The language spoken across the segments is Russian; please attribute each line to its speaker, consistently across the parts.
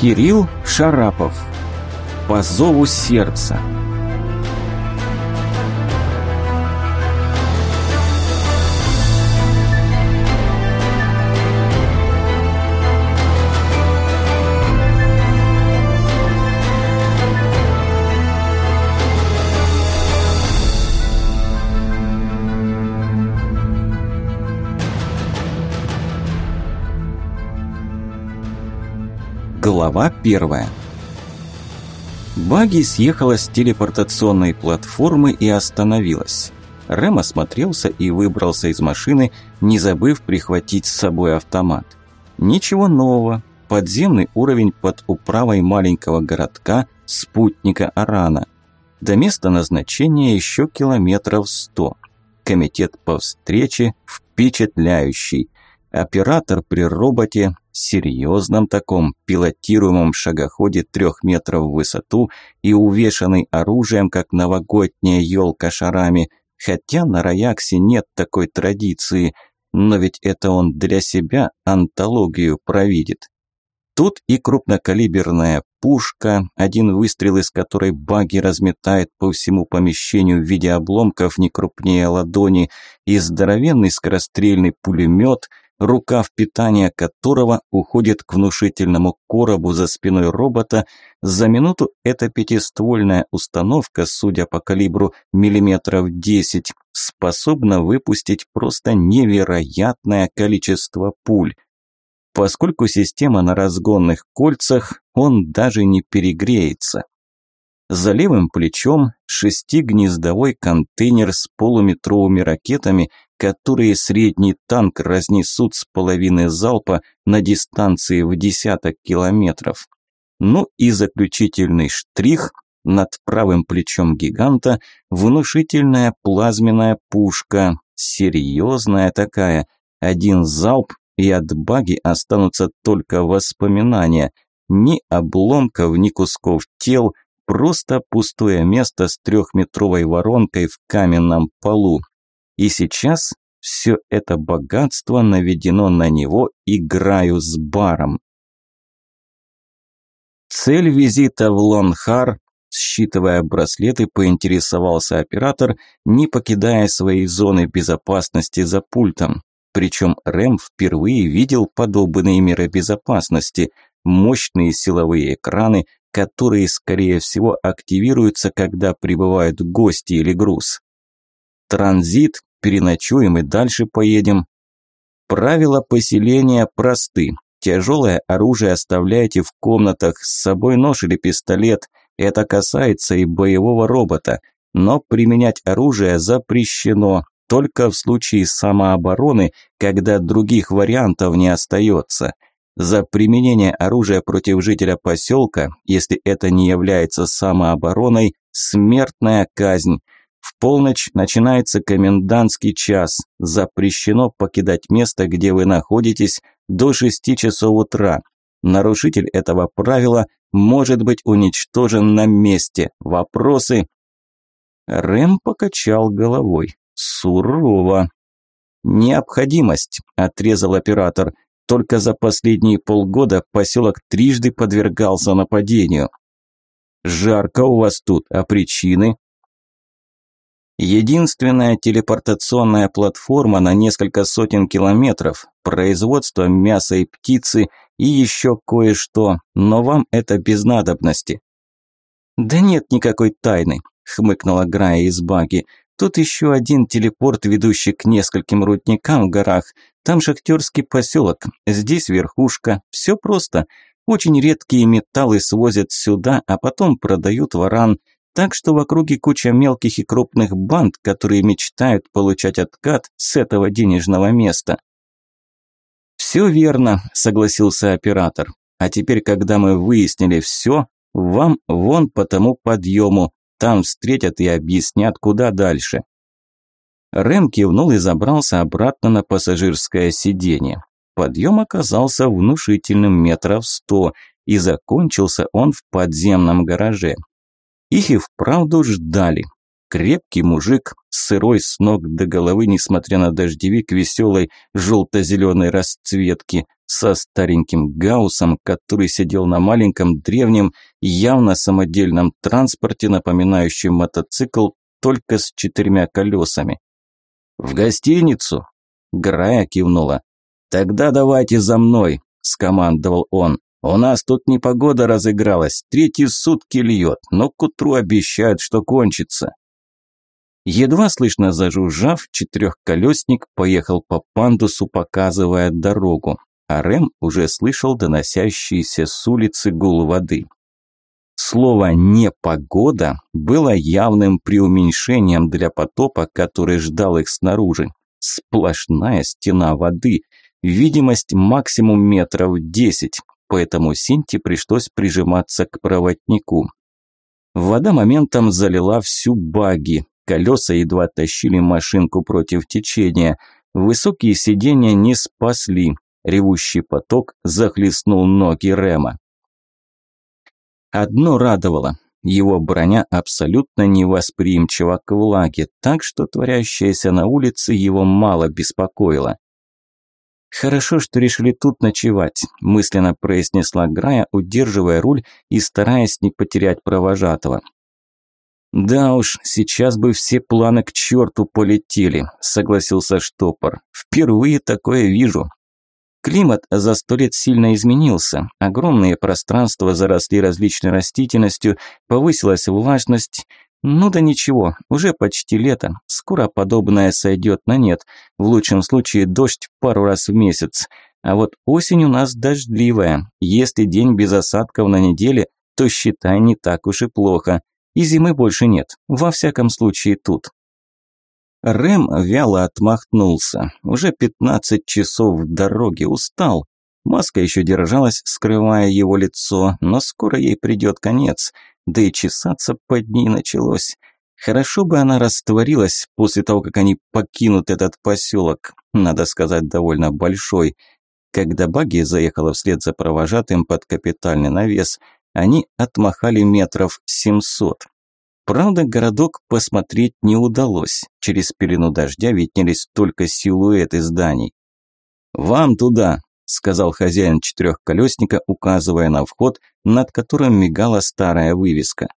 Speaker 1: Кирилл Шарапов. По зову сердца. Глава 1. Баги съехала с телепортационной платформы и остановилась. Рэм осмотрелся и выбрался из машины, не забыв прихватить с собой автомат. Ничего нового. Подземный уровень под управой маленького городка, спутника Арана. До места назначения еще километров сто. Комитет по встрече впечатляющий. Оператор при роботе, серьезном таком пилотируемом шагоходе трех метров в высоту и увешанный оружием, как новогодняя елка шарами, хотя на Раяксе нет такой традиции, но ведь это он для себя антологию провидит. Тут и крупнокалиберная пушка, один выстрел из которой баги разметает по всему помещению в виде обломков не крупнее ладони, и здоровенный скорострельный пулемет – рукав питания которого уходит к внушительному коробу за спиной робота, за минуту эта пятиствольная установка, судя по калибру миллиметров 10, способна выпустить просто невероятное количество пуль. Поскольку система на разгонных кольцах, он даже не перегреется. За левым плечом шестигнездовой контейнер с полуметровыми ракетами, которые средний танк разнесут с половины залпа на дистанции в десяток километров. Ну и заключительный штрих – над правым плечом гиганта внушительная плазменная пушка, серьезная такая. Один залп, и от баги останутся только воспоминания. Ни обломков, ни кусков тел, просто пустое место с трехметровой воронкой в каменном полу. И сейчас все это богатство наведено на него, играю с баром. Цель визита в Лонхар, считывая браслеты, поинтересовался оператор, не покидая своей зоны безопасности за пультом. Причем Рэм впервые видел подобные меры безопасности – мощные силовые экраны, которые, скорее всего, активируются, когда прибывают гости или груз. Транзит переночуем и дальше поедем. Правила поселения просты. Тяжелое оружие оставляйте в комнатах, с собой нож или пистолет. Это касается и боевого робота. Но применять оружие запрещено, только в случае самообороны, когда других вариантов не остается. За применение оружия против жителя поселка, если это не является самообороной, смертная казнь – в полночь начинается комендантский час. Запрещено покидать место, где вы находитесь, до шести часов утра. Нарушитель этого правила может быть уничтожен на месте. Вопросы? Рэм покачал головой. Сурово. Необходимость, отрезал оператор. Только за последние полгода поселок трижды подвергался нападению. Жарко у вас тут, а причины? Единственная телепортационная платформа на несколько сотен километров, производство мяса и птицы и еще кое-что, но вам это без надобности». «Да нет никакой тайны», – хмыкнула Грая из баги. «Тут еще один телепорт, ведущий к нескольким рудникам в горах. Там шахтерский поселок, здесь верхушка. Все просто. Очень редкие металлы свозят сюда, а потом продают варан. Так что в округе куча мелких и крупных банд, которые мечтают получать откат с этого денежного места. «Все верно», – согласился оператор. «А теперь, когда мы выяснили все, вам вон по тому подъему. Там встретят и объяснят, куда дальше». Рэм кивнул и забрался обратно на пассажирское сиденье. Подъем оказался внушительным метров сто, и закончился он в подземном гараже. Их и вправду ждали. Крепкий мужик, сырой с ног до головы, несмотря на дождевик веселой желто-зеленой расцветки, со стареньким гауссом, который сидел на маленьком древнем, явно самодельном транспорте, напоминающем мотоцикл, только с четырьмя колесами. «В гостиницу?» – Грая кивнула. «Тогда давайте за мной», – скомандовал он. У нас тут непогода разыгралась, третьи сутки льет, но к утру обещают, что кончится. Едва слышно зажужжав, четырехколесник поехал по пандусу, показывая дорогу, а Рэм уже слышал доносящиеся с улицы гул воды. Слово «непогода» было явным преуменьшением для потопа, который ждал их снаружи. Сплошная стена воды, видимость максимум метров десять, поэтому Синти пришлось прижиматься к проводнику. Вода моментом залила всю баги, колеса едва тащили машинку против течения, высокие сиденья не спасли, ревущий поток захлестнул ноги Рема. Одно радовало – его броня абсолютно невосприимчива к влаге, так что творящееся на улице его мало беспокоило. «Хорошо, что решили тут ночевать», – мысленно произнесла Грая, удерживая руль и стараясь не потерять провожатого. «Да уж, сейчас бы все планы к черту полетели», – согласился Штопор. «Впервые такое вижу». Климат за сто лет сильно изменился. Огромные пространства заросли различной растительностью, повысилась влажность, ну да ничего, уже почти лето, скоро подобное сойдет на нет, в лучшем случае дождь пару раз в месяц. А вот осень у нас дождливая, если день без осадков на неделе, то считай не так уж и плохо. И зимы больше нет, во всяком случае тут. Рэм вяло отмахнулся. Уже 15 часов в дороге, устал. Маска еще держалась, скрывая его лицо, но скоро ей придет конец, да и чесаться под ней началось. Хорошо бы она растворилась после того, как они покинут этот поселок, надо сказать, довольно большой. Когда Баги заехала вслед за провожатым под капитальный навес, они отмахали метров семьсот. Правда, городок посмотреть не удалось. Через пелену дождя виднелись только силуэты зданий. «Вам туда!» сказал хозяин четырехколесника, указывая на вход, над которым мигала старая вывеска.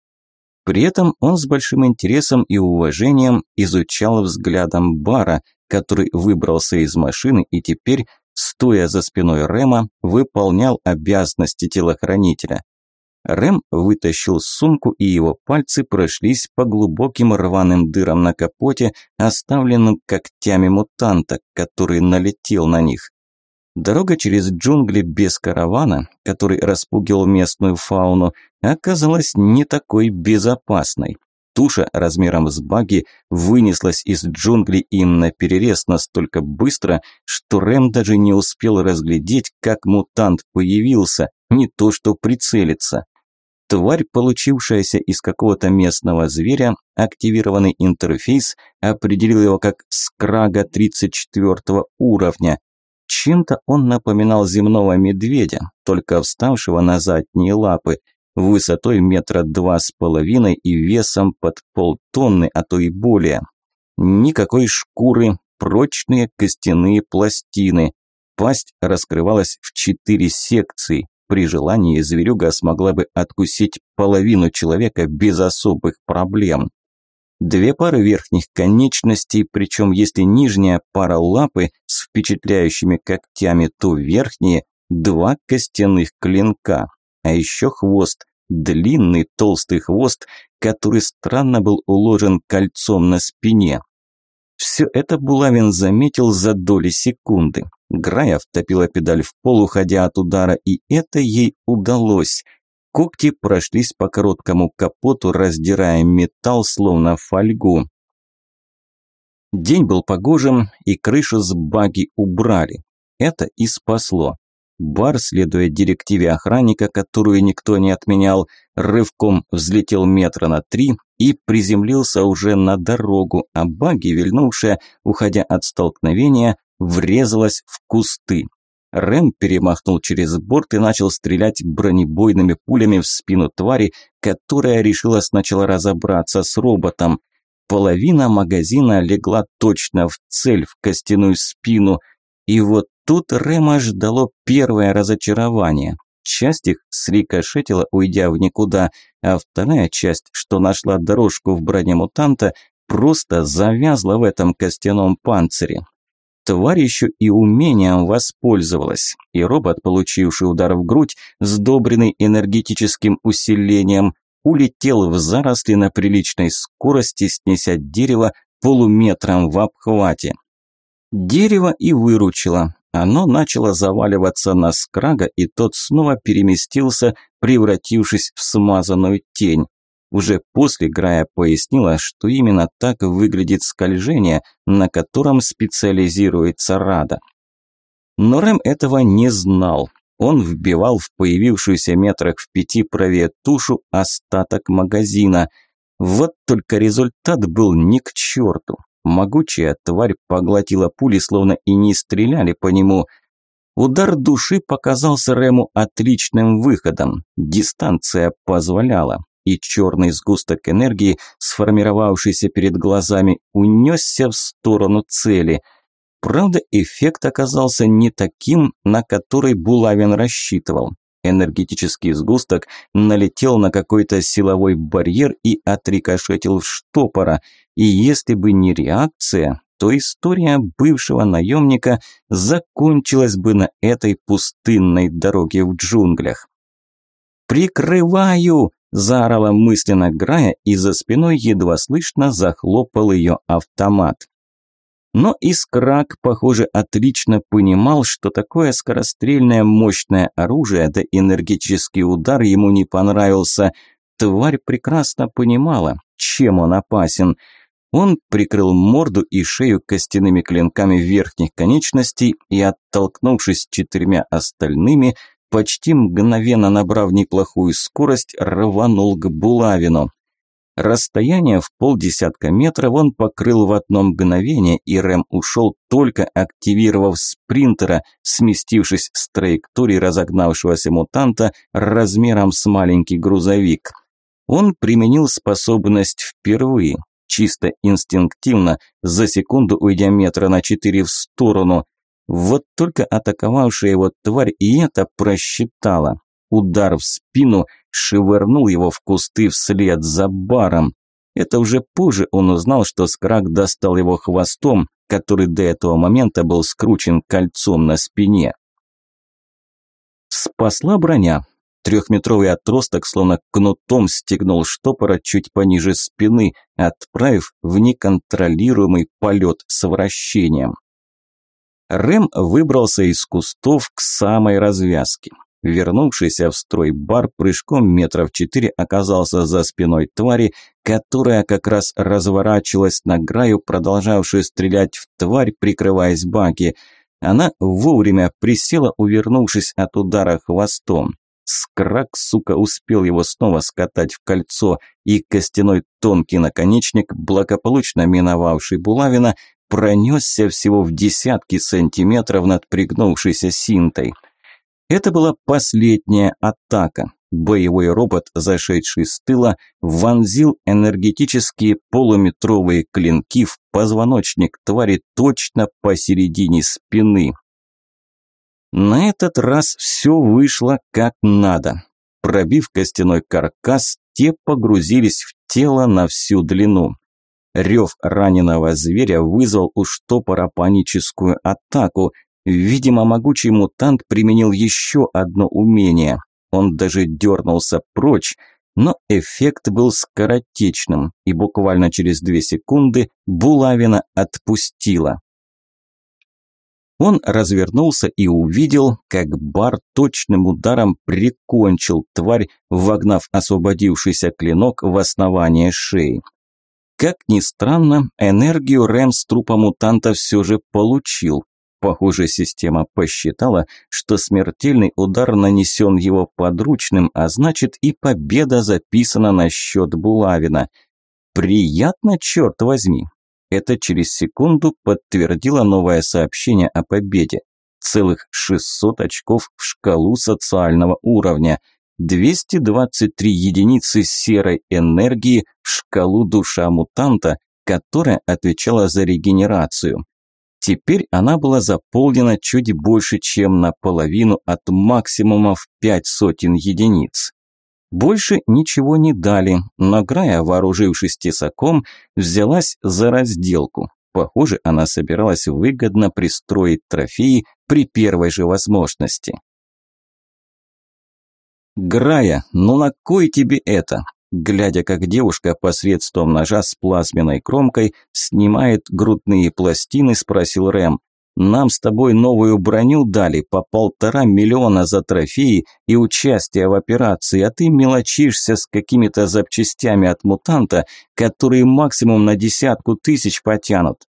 Speaker 1: При этом он с большим интересом и уважением изучал взглядом бара, который выбрался из машины и теперь, стоя за спиной Рема, выполнял обязанности телохранителя. Рэм вытащил сумку, и его пальцы прошлись по глубоким рваным дырам на капоте, оставленным когтями мутанта, который налетел на них. Дорога через джунгли без каравана, который распугивал местную фауну, оказалась не такой безопасной. Туша размером с баги вынеслась из джунглей им на перерез настолько быстро, что Рэм даже не успел разглядеть, как мутант появился, не то что прицелиться. Тварь, получившаяся из какого-то местного зверя, активированный интерфейс определил его как скрага 34 уровня, чем-то он напоминал земного медведя, только вставшего на задние лапы, высотой метра два с половиной и весом под полтонны, а то и более. Никакой шкуры, прочные костяные пластины. Пасть раскрывалась в четыре секции. При желании зверюга смогла бы откусить половину человека без особых проблем. Две пары верхних конечностей, причем если нижняя пара лапы с впечатляющими когтями, то верхние – два костяных клинка. А еще хвост, длинный толстый хвост, который странно был уложен кольцом на спине. Все это Булавин заметил за доли секунды. Грая втопила педаль в пол, уходя от удара, и это ей удалось – Когти прошлись по короткому капоту, раздирая металл, словно фольгу. День был погожим, и крышу с баги убрали. Это и спасло. Бар, следуя директиве охранника, которую никто не отменял, рывком взлетел метра на три и приземлился уже на дорогу, а баги, вильнувшая, уходя от столкновения, врезалась в кусты. Рэм перемахнул через борт и начал стрелять бронебойными пулями в спину твари, которая решила сначала разобраться с роботом. Половина магазина легла точно в цель, в костяную спину. И вот тут Рэма ждало первое разочарование. Часть их срикошетила, уйдя в никуда, а вторая часть, что нашла дорожку в броне мутанта, просто завязла в этом костяном панцире. Тварь еще и умением воспользовалась, и робот, получивший удар в грудь, сдобренный энергетическим усилением, улетел в заросли на приличной скорости, снеся дерево полуметром в обхвате. Дерево и выручило. Оно начало заваливаться на скрага, и тот снова переместился, превратившись в смазанную тень. Уже после Грая пояснила, что именно так выглядит скольжение, на котором специализируется Рада. Но Рэм этого не знал. Он вбивал в появившуюся метрах в пяти правее тушу остаток магазина. Вот только результат был ни к черту. Могучая тварь поглотила пули, словно и не стреляли по нему – Удар души показался Рэму отличным выходом. Дистанция позволяла и черный сгусток энергии, сформировавшийся перед глазами, унесся в сторону цели. Правда, эффект оказался не таким, на который Булавин рассчитывал. Энергетический сгусток налетел на какой-то силовой барьер и отрикошетил в штопора, и если бы не реакция, то история бывшего наемника закончилась бы на этой пустынной дороге в джунглях. «Прикрываю!» Заорала мысленно Грая, и за спиной едва слышно захлопал ее автомат. Но Искрак, похоже, отлично понимал, что такое скорострельное мощное оружие, да энергетический удар ему не понравился. Тварь прекрасно понимала, чем он опасен. Он прикрыл морду и шею костяными клинками верхних конечностей и, оттолкнувшись четырьмя остальными, почти мгновенно набрав неплохую скорость, рванул к булавину. Расстояние в полдесятка метров он покрыл в одно мгновение, и Рэм ушел, только активировав спринтера, сместившись с траектории разогнавшегося мутанта размером с маленький грузовик. Он применил способность впервые, чисто инстинктивно, за секунду уйдя метра на четыре в сторону – вот только атаковавшая его тварь и это просчитала. Удар в спину шевырнул его в кусты вслед за баром. Это уже позже он узнал, что Скрак достал его хвостом, который до этого момента был скручен кольцом на спине. Спасла броня. Трехметровый отросток словно кнутом стегнул штопора чуть пониже спины, отправив в неконтролируемый полет с вращением. Рэм выбрался из кустов к самой развязке. Вернувшийся в строй бар прыжком метров четыре оказался за спиной твари, которая как раз разворачивалась на граю, продолжавшую стрелять в тварь, прикрываясь баки. Она вовремя присела, увернувшись от удара хвостом. Скрак, сука, успел его снова скатать в кольцо, и костяной тонкий наконечник, благополучно миновавший булавина, пронесся всего в десятки сантиметров над пригнувшейся синтой. Это была последняя атака. Боевой робот, зашедший с тыла, вонзил энергетические полуметровые клинки в позвоночник твари точно посередине спины. На этот раз все вышло как надо. Пробив костяной каркас, те погрузились в тело на всю длину. Рев раненого зверя вызвал у штопора паническую атаку. Видимо, могучий мутант применил еще одно умение. Он даже дернулся прочь, но эффект был скоротечным, и буквально через две секунды булавина отпустила. Он развернулся и увидел, как Бар точным ударом прикончил тварь, вогнав освободившийся клинок в основание шеи. Как ни странно, энергию Рэм с трупа мутанта все же получил. Похоже, система посчитала, что смертельный удар нанесен его подручным, а значит и победа записана на счет Булавина. Приятно, черт возьми. Это через секунду подтвердило новое сообщение о победе. Целых 600 очков в шкалу социального уровня – 223 единицы серой энергии в шкалу душа мутанта, которая отвечала за регенерацию. Теперь она была заполнена чуть больше, чем наполовину от максимума в пять сотен единиц. Больше ничего не дали, но Грая, вооружившись тесаком, взялась за разделку. Похоже, она собиралась выгодно пристроить трофеи при первой же возможности. Грая, ну на кой тебе это? Глядя, как девушка посредством ножа с плазменной кромкой снимает грудные пластины, спросил Рэм. Нам с тобой новую броню дали по полтора миллиона за трофеи и участие в операции, а ты мелочишься с какими-то запчастями от мутанта, которые максимум на десятку тысяч потянут.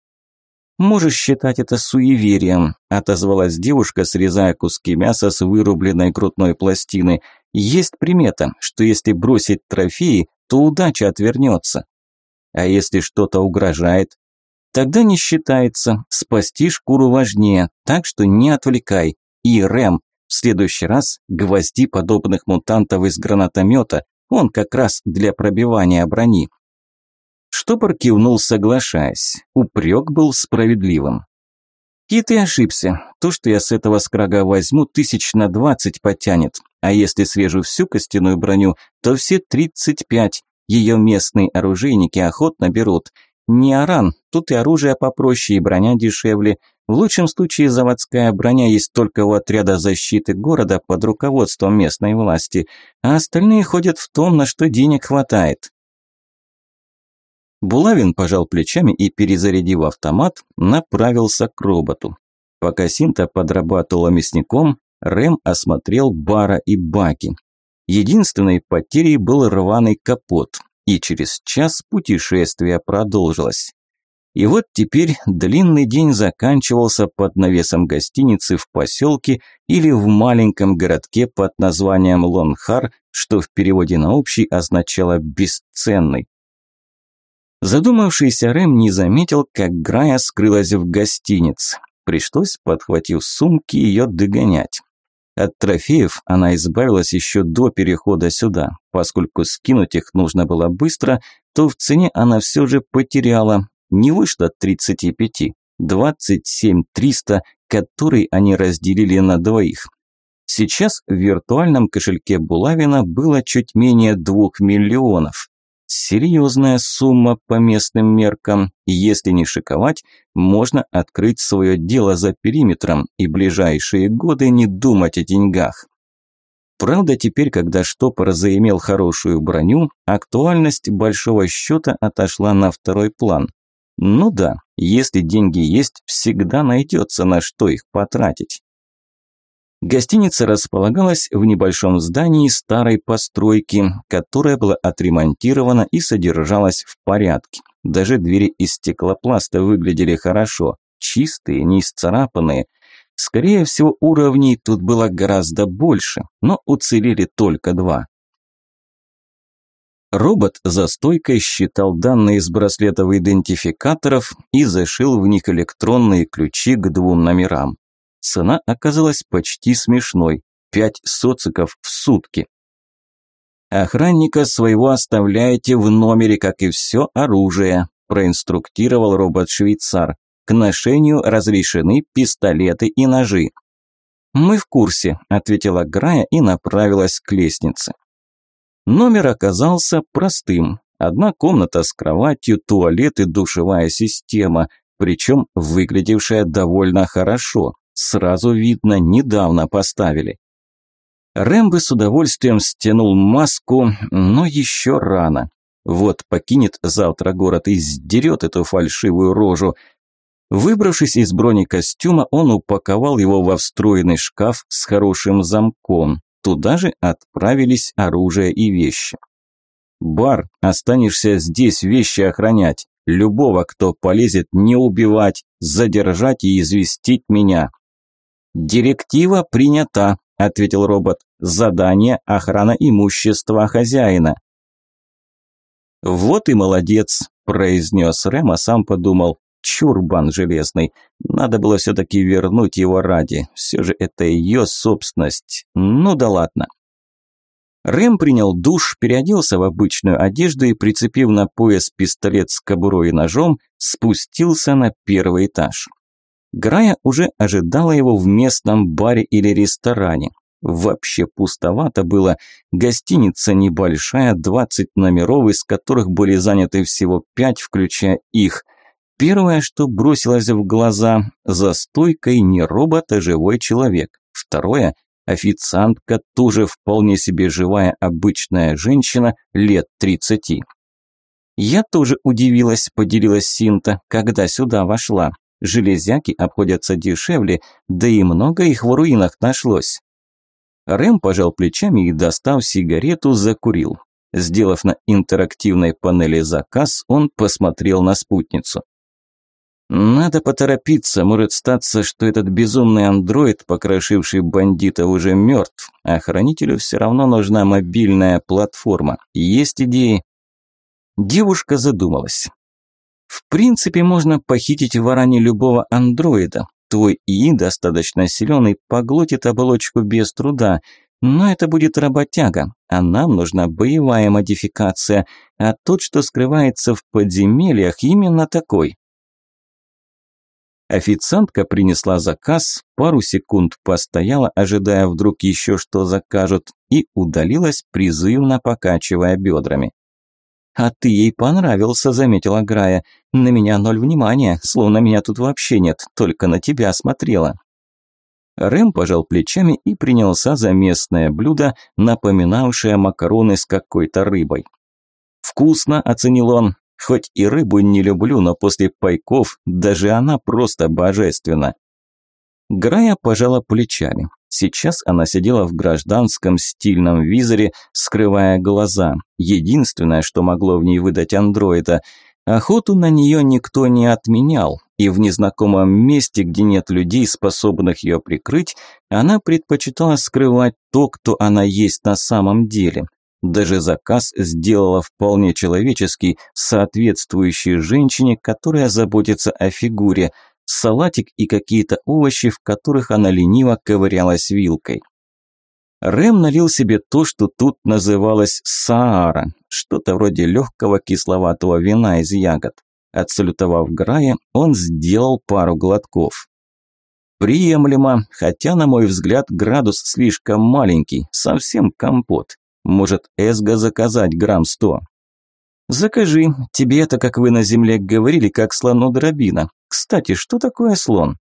Speaker 1: Можешь считать это суеверием, отозвалась девушка, срезая куски мяса с вырубленной грудной пластины. Есть примета, что если бросить трофеи, то удача отвернется. А если что-то угрожает? Тогда не считается, спасти шкуру важнее, так что не отвлекай. И Рэм, в следующий раз гвозди подобных мутантов из гранатомета, он как раз для пробивания брони. Штопор кивнул, соглашаясь. Упрек был справедливым. И ты ошибся. То, что я с этого скрага возьму, тысяч на двадцать потянет. А если срежу всю костяную броню, то все 35. Ее местные оружейники охотно берут. Не аран, тут и оружие попроще, и броня дешевле. В лучшем случае заводская броня есть только у отряда защиты города под руководством местной власти, а остальные ходят в том, на что денег хватает. Булавин пожал плечами и, перезарядив автомат, направился к роботу. Пока Синта подрабатывала мясником, Рэм осмотрел бара и баки. Единственной потерей был рваный капот, и через час путешествие продолжилось. И вот теперь длинный день заканчивался под навесом гостиницы в поселке или в маленьком городке под названием Лонхар, что в переводе на общий означало «бесценный». Задумавшийся Рэм не заметил, как Грая скрылась в гостинице. Пришлось, подхватив сумки, ее догонять. От трофеев она избавилась еще до перехода сюда. Поскольку скинуть их нужно было быстро, то в цене она все же потеряла. Не вышло 35, 27 300, которые они разделили на двоих. Сейчас в виртуальном кошельке Булавина было чуть менее 2 миллионов. Серьезная сумма по местным меркам. Если не шиковать, можно открыть свое дело за периметром и ближайшие годы не думать о деньгах. Правда, теперь, когда штопор заимел хорошую броню, актуальность большого счета отошла на второй план. Ну да, если деньги есть, всегда найдется на что их потратить. Гостиница располагалась в небольшом здании старой постройки, которая была отремонтирована и содержалась в порядке. Даже двери из стеклопласта выглядели хорошо, чистые, не исцарапанные. Скорее всего, уровней тут было гораздо больше, но уцелели только два. Робот за стойкой считал данные из браслетов идентификаторов и зашил в них электронные ключи к двум номерам. Цена оказалась почти смешной – пять социков в сутки. «Охранника своего оставляете в номере, как и все оружие», – проинструктировал робот-швейцар. «К ношению разрешены пистолеты и ножи». «Мы в курсе», – ответила Грая и направилась к лестнице. Номер оказался простым. Одна комната с кроватью, туалет и душевая система, причем выглядевшая довольно хорошо. Сразу видно, недавно поставили. Рэмбо с удовольствием стянул маску, но еще рано. Вот покинет завтра город и сдерет эту фальшивую рожу. Выбравшись из бронекостюма, он упаковал его во встроенный шкаф с хорошим замком. Туда же отправились оружие и вещи. «Бар, останешься здесь вещи охранять. Любого, кто полезет, не убивать, задержать и известить меня. «Директива принята», – ответил робот. «Задание – охрана имущества хозяина». «Вот и молодец», – произнес Рэм, а сам подумал. «Чурбан железный. Надо было все-таки вернуть его ради. Все же это ее собственность. Ну да ладно». Рэм принял душ, переоделся в обычную одежду и, прицепив на пояс пистолет с кобурой и ножом, спустился на первый этаж. Грая уже ожидала его в местном баре или ресторане. Вообще пустовато было, гостиница небольшая, 20 номеров, из которых были заняты всего 5, включая их. Первое, что бросилось в глаза, за стойкой не робот, а живой человек. Второе, официантка тоже вполне себе живая обычная женщина лет 30. «Я тоже удивилась», – поделилась Синта, когда сюда вошла. Железяки обходятся дешевле, да и много их в руинах нашлось. Рэм пожал плечами и, достав сигарету, закурил. Сделав на интерактивной панели заказ, он посмотрел на спутницу. «Надо поторопиться, может статься, что этот безумный андроид, покрошивший бандита, уже мертв, а хранителю все равно нужна мобильная платформа. Есть идеи?» Девушка задумалась. В принципе, можно похитить в Аране любого андроида. Твой ИИ достаточно силен и поглотит оболочку без труда. Но это будет работяга, а нам нужна боевая модификация, а тот, что скрывается в подземельях, именно такой. Официантка принесла заказ, пару секунд постояла, ожидая вдруг еще что закажут, и удалилась, призывно покачивая бедрами. «А ты ей понравился», – заметила Грая. «На меня ноль внимания, словно меня тут вообще нет, только на тебя смотрела». Рэм пожал плечами и принялся за местное блюдо, напоминавшее макароны с какой-то рыбой. «Вкусно», – оценил он. «Хоть и рыбу не люблю, но после пайков даже она просто божественна». Грая пожала плечами. Сейчас она сидела в гражданском стильном визоре, скрывая глаза. Единственное, что могло в ней выдать андроида. Охоту на нее никто не отменял, и в незнакомом месте, где нет людей, способных ее прикрыть, она предпочитала скрывать то, кто она есть на самом деле. Даже заказ сделала вполне человеческий, соответствующий женщине, которая заботится о фигуре – салатик и какие-то овощи, в которых она лениво ковырялась вилкой. Рэм налил себе то, что тут называлось саара, что-то вроде легкого кисловатого вина из ягод. Отсалютовав Грая, он сделал пару глотков. Приемлемо, хотя, на мой взгляд, градус слишком маленький, совсем компот. Может, эсго заказать грамм сто? Закажи, тебе это, как вы на земле говорили, как слону дробина. Кстати, что такое слон?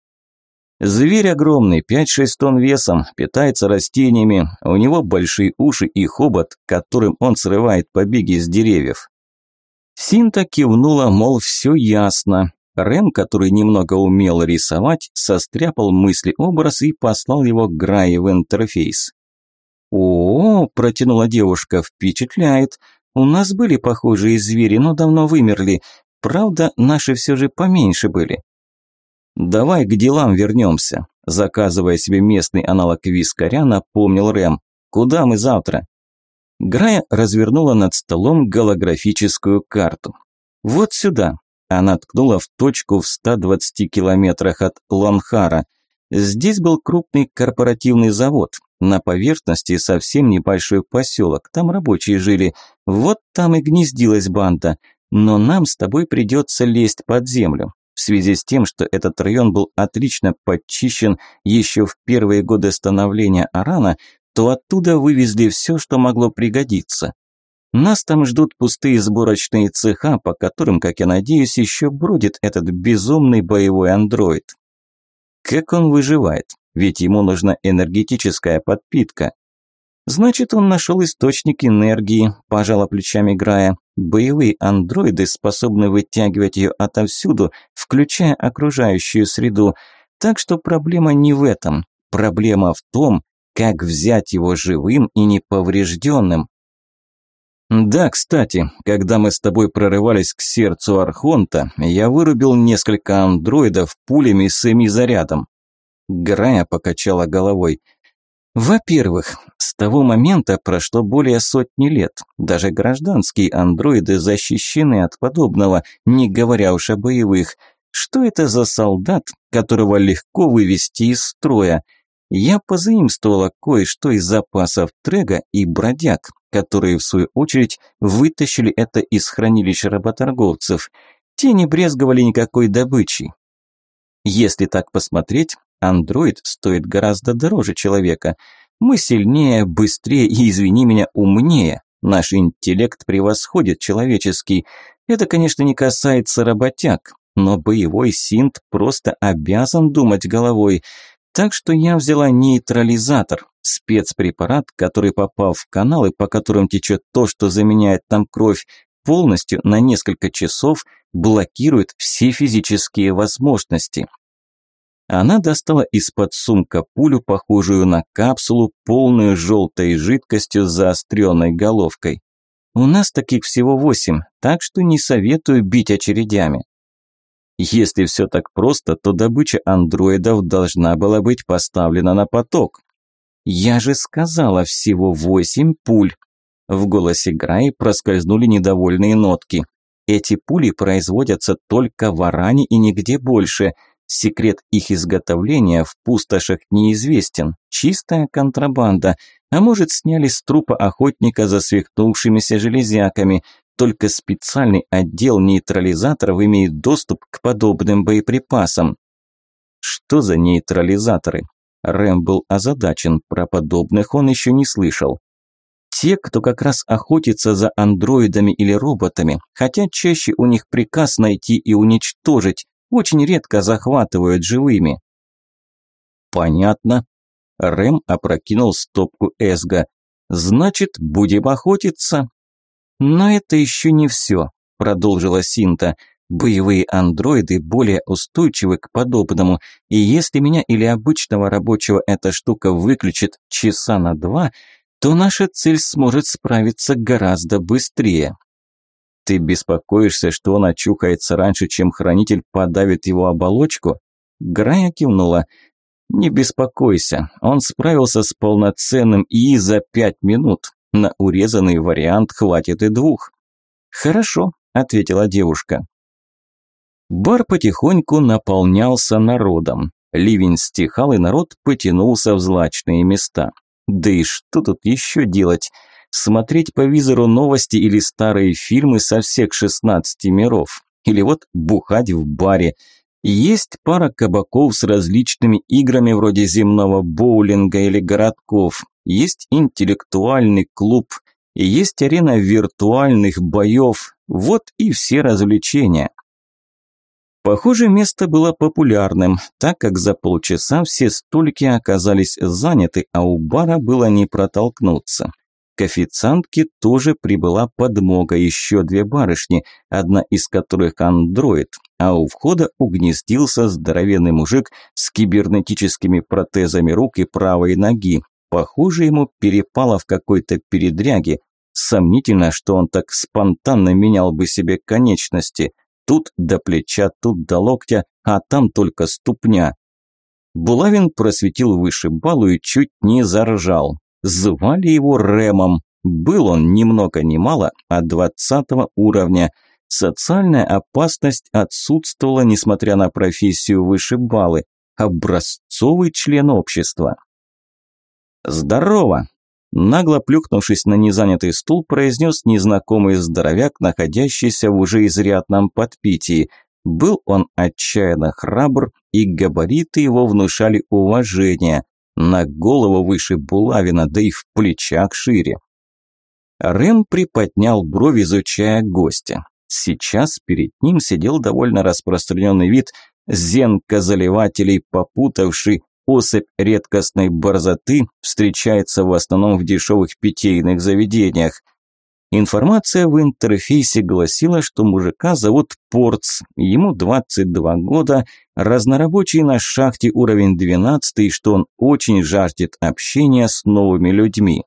Speaker 1: Зверь огромный, 5-6 тонн весом, питается растениями, у него большие уши и хобот, которым он срывает побеги с деревьев. Синта кивнула, мол, все ясно. Рэм, который немного умел рисовать, состряпал мысли-образ и послал его Грае в интерфейс. «О, -о, -о протянула девушка, – «впечатляет. У нас были похожие звери, но давно вымерли. Правда, наши все же поменьше были. «Давай к делам вернемся», – заказывая себе местный аналог вискаря, напомнил Рэм. «Куда мы завтра?» Грая развернула над столом голографическую карту. «Вот сюда», – она ткнула в точку в 120 километрах от Ланхара. Здесь был крупный корпоративный завод, на поверхности совсем небольшой поселок, там рабочие жили. Вот там и гнездилась банда – но нам с тобой придется лезть под землю. В связи с тем, что этот район был отлично подчищен еще в первые годы становления Арана, то оттуда вывезли все, что могло пригодиться. Нас там ждут пустые сборочные цеха, по которым, как я надеюсь, еще бродит этот безумный боевой андроид. Как он выживает? Ведь ему нужна энергетическая подпитка. Значит, он нашел источник энергии, пожала плечами Грая. Боевые андроиды способны вытягивать ее отовсюду, включая окружающую среду. Так что проблема не в этом. Проблема в том, как взять его живым и неповрежденным. Да, кстати, когда мы с тобой прорывались к сердцу Архонта, я вырубил несколько андроидов пулями с эмизарядом. Грая покачала головой – во-первых, с того момента прошло более сотни лет. Даже гражданские андроиды защищены от подобного, не говоря уж о боевых. Что это за солдат, которого легко вывести из строя? Я позаимствовала кое-что из запасов Трега и бродяг, которые, в свою очередь, вытащили это из хранилища работорговцев. Те не брезговали никакой добычей. Если так посмотреть, Андроид стоит гораздо дороже человека. Мы сильнее, быстрее и, извини меня, умнее. Наш интеллект превосходит человеческий. Это, конечно, не касается работяг, но боевой синт просто обязан думать головой. Так что я взяла нейтрализатор, спецпрепарат, который попал в каналы, по которым течет то, что заменяет там кровь, полностью на несколько часов блокирует все физические возможности. Она достала из-под сумка пулю, похожую на капсулу, полную желтой жидкостью с заостренной головкой. У нас таких всего восемь, так что не советую бить очередями. Если все так просто, то добыча андроидов должна была быть поставлена на поток. Я же сказала всего восемь пуль. В голосе Граи проскользнули недовольные нотки. Эти пули производятся только в Аране и нигде больше – Секрет их изготовления в пустошах неизвестен, чистая контрабанда, а может сняли с трупа охотника за свихнувшимися железяками, только специальный отдел нейтрализаторов имеет доступ к подобным боеприпасам. Что за нейтрализаторы? Рэм был озадачен, про подобных он еще не слышал. Те, кто как раз охотится за андроидами или роботами, хотя чаще у них приказ найти и уничтожить, очень редко захватывают живыми. Понятно. Рэм опрокинул стопку эсга. Значит, будем охотиться. Но это еще не все, продолжила Синта. Боевые андроиды более устойчивы к подобному, и если меня или обычного рабочего эта штука выключит часа на два, то наша цель сможет справиться гораздо быстрее. Ты беспокоишься, что он очухается раньше, чем хранитель подавит его оболочку? Грая кивнула. Не беспокойся, он справился с полноценным ИИ за пять минут. На урезанный вариант хватит и двух. Хорошо, ответила девушка. Бар потихоньку наполнялся народом. Ливень стихал, и народ потянулся в злачные места. Да и что тут еще делать? смотреть по визору новости или старые фильмы со всех 16 миров, или вот бухать в баре. Есть пара кабаков с различными играми вроде земного боулинга или городков, есть интеллектуальный клуб, есть арена виртуальных боев, вот и все развлечения. Похоже, место было популярным, так как за полчаса все столики оказались заняты, а у бара было не протолкнуться. К официантке тоже прибыла подмога, еще две барышни, одна из которых андроид, а у входа угнездился здоровенный мужик с кибернетическими протезами рук и правой ноги. Похоже, ему перепало в какой-то передряге. Сомнительно, что он так спонтанно менял бы себе конечности. Тут до плеча, тут до локтя, а там только ступня. Булавин просветил выше балу и чуть не заржал. Звали его Рэмом. Был он ни много ни мало, а 20 уровня. Социальная опасность отсутствовала, несмотря на профессию вышибалы. Образцовый член общества. «Здорово!» Нагло плюхнувшись на незанятый стул, произнес незнакомый здоровяк, находящийся в уже изрядном подпитии. Был он отчаянно храбр, и габариты его внушали уважение – на голову выше булавина, да и в плечах шире. Рэм приподнял бровь, изучая гостя. Сейчас перед ним сидел довольно распространенный вид зенка заливателей, попутавший особь редкостной борзоты, встречается в основном в дешевых питейных заведениях – Информация в интерфейсе гласила, что мужика зовут Порц, ему 22 года, разнорабочий на шахте уровень 12 и что он очень жаждет общения с новыми людьми.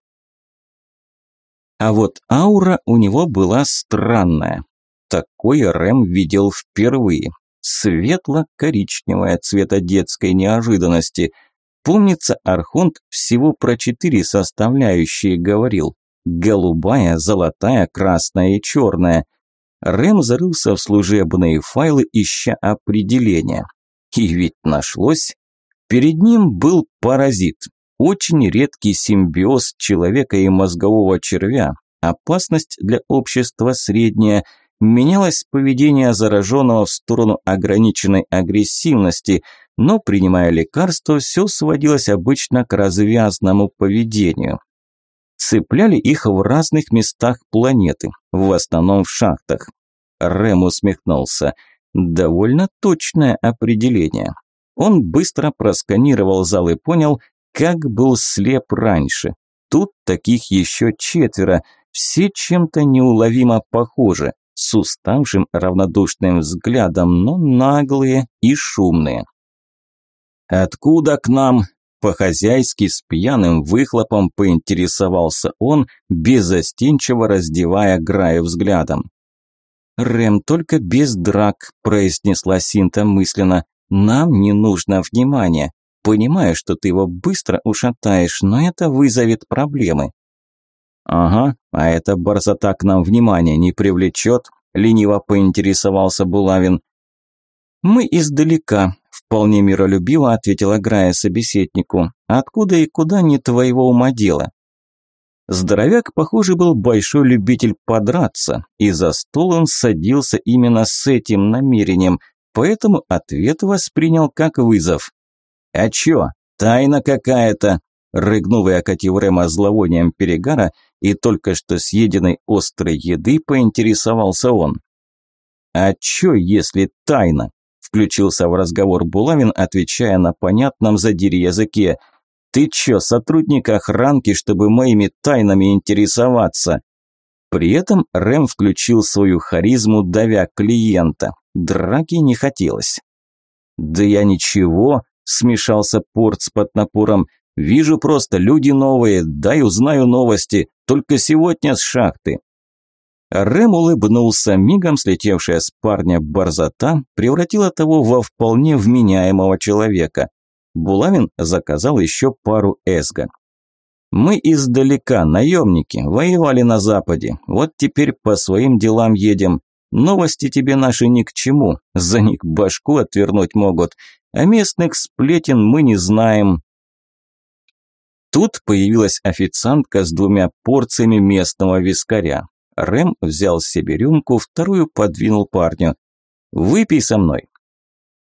Speaker 1: А вот аура у него была странная. Такое Рэм видел впервые. Светло-коричневая цвета детской неожиданности. Помнится, Архонт всего про четыре составляющие говорил голубая, золотая, красная и черная. Рэм зарылся в служебные файлы, ища определения. И ведь нашлось. Перед ним был паразит, очень редкий симбиоз человека и мозгового червя. Опасность для общества средняя – менялось поведение зараженного в сторону ограниченной агрессивности, но, принимая лекарство, все сводилось обычно к развязному поведению цепляли их в разных местах планеты, в основном в шахтах. Рэм усмехнулся. Довольно точное определение. Он быстро просканировал зал и понял, как был слеп раньше. Тут таких еще четверо, все чем-то неуловимо похожи, с уставшим равнодушным взглядом, но наглые и шумные. «Откуда к нам?» По-хозяйски с пьяным выхлопом поинтересовался он, безостенчиво раздевая Грая взглядом. «Рэм, только без драк», – произнесла Синта мысленно. «Нам не нужно внимания. Понимаю, что ты его быстро ушатаешь, но это вызовет проблемы». «Ага, а эта борзота к нам внимания не привлечет», – лениво поинтересовался Булавин. «Мы издалека», Вполне миролюбиво ответила Грая собеседнику. Откуда и куда не твоего ума дело? Здоровяк, похоже, был большой любитель подраться, и за стол он садился именно с этим намерением, поэтому ответ воспринял как вызов. «А чё, тайна какая-то?» Рыгнув и окатив Рема зловонием перегара и только что съеденной острой еды, поинтересовался он. «А чё, если тайна?» Включился в разговор Булавин, отвечая на понятном задире языке. «Ты чё, сотрудник охранки, чтобы моими тайнами интересоваться?» При этом Рэм включил свою харизму, давя клиента. Драки не хотелось. «Да я ничего», – смешался Порц под напором. «Вижу просто люди новые, дай узнаю новости, только сегодня с шахты». Рэм улыбнулся, мигом слетевшая с парня борзота превратила того во вполне вменяемого человека. Булавин заказал еще пару эсга. «Мы издалека, наемники, воевали на Западе, вот теперь по своим делам едем. Новости тебе наши ни к чему, за них башку отвернуть могут, а местных сплетен мы не знаем». Тут появилась официантка с двумя порциями местного вискаря. Рэм взял себе рюмку, вторую подвинул парню. «Выпей со мной».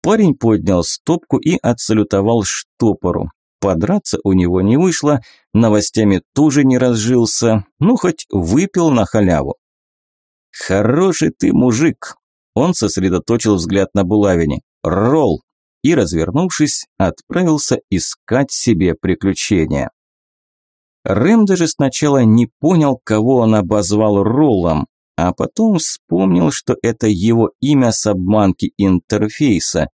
Speaker 1: Парень поднял стопку и отсалютовал штопору. Подраться у него не вышло, новостями тоже не разжился, ну хоть выпил на халяву. «Хороший ты мужик!» Он сосредоточил взгляд на булавине. «Ролл!» И, развернувшись, отправился искать себе приключения. Рэм даже сначала не понял, кого он обозвал Роллом, а потом вспомнил, что это его имя с обманки интерфейса.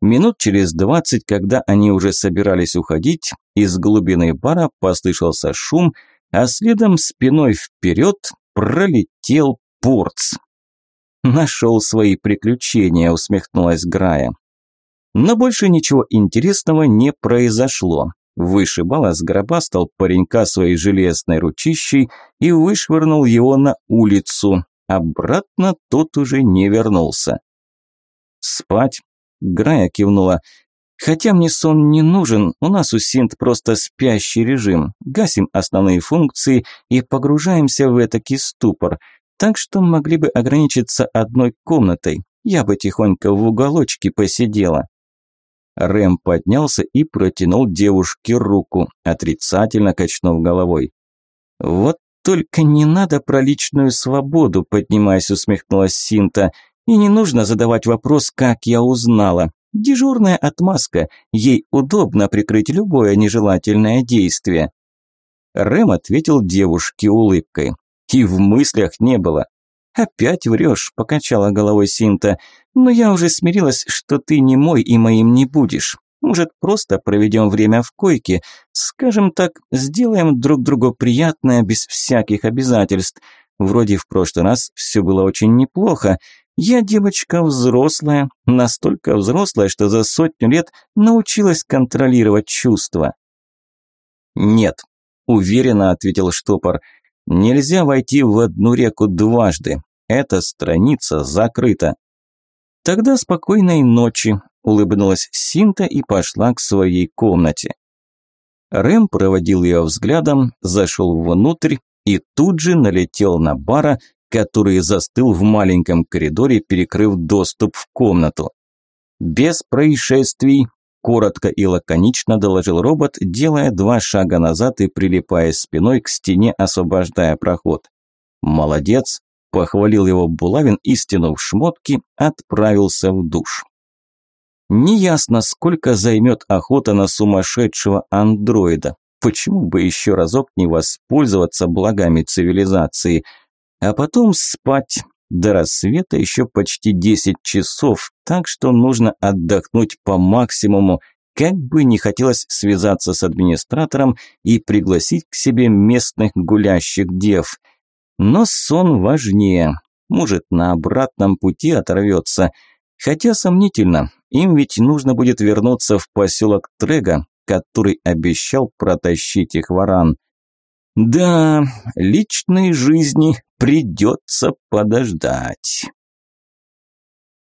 Speaker 1: Минут через двадцать, когда они уже собирались уходить, из глубины бара послышался шум, а следом спиной вперед пролетел Порц. «Нашел свои приключения», – усмехнулась Грая. Но больше ничего интересного не произошло. Вышибала сгробастал паренька своей железной ручищей и вышвырнул его на улицу. Обратно тот уже не вернулся. «Спать?» – Грая кивнула. «Хотя мне сон не нужен, у нас у Синт просто спящий режим. Гасим основные функции и погружаемся в этакий ступор. Так что могли бы ограничиться одной комнатой. Я бы тихонько в уголочке посидела». Рэм поднялся и протянул девушке руку, отрицательно качнув головой. «Вот только не надо про личную свободу», – поднимаясь, усмехнулась Синта. «И не нужно задавать вопрос, как я узнала. Дежурная отмазка. Ей удобно прикрыть любое нежелательное действие». Рэм ответил девушке улыбкой. И в мыслях не было. «Опять врешь», – покачала головой Синта. «Но я уже смирилась, что ты не мой и моим не будешь. Может, просто проведем время в койке. Скажем так, сделаем друг другу приятное без всяких обязательств. Вроде в прошлый раз все было очень неплохо. Я девочка взрослая, настолько взрослая, что за сотню лет научилась контролировать чувства». «Нет», – уверенно ответил штопор. Нельзя войти в одну реку дважды. Эта страница закрыта. Тогда спокойной ночи, улыбнулась Синта и пошла к своей комнате. Рэм проводил ее взглядом, зашел внутрь и тут же налетел на бара, который застыл в маленьком коридоре, перекрыв доступ в комнату. «Без происшествий», коротко и лаконично доложил робот, делая два шага назад и прилипая спиной к стене, освобождая проход. «Молодец!» – похвалил его Булавин и, стянув шмотки, отправился в душ. Неясно, сколько займет охота на сумасшедшего андроида. Почему бы еще разок не воспользоваться благами цивилизации? А потом спать, до рассвета еще почти 10 часов, так что нужно отдохнуть по максимуму, как бы не хотелось связаться с администратором и пригласить к себе местных гулящих дев. Но сон важнее. Может, на обратном пути оторвется. Хотя сомнительно, им ведь нужно будет вернуться в поселок Трега, который обещал протащить их варан. Да, личной жизни придется подождать.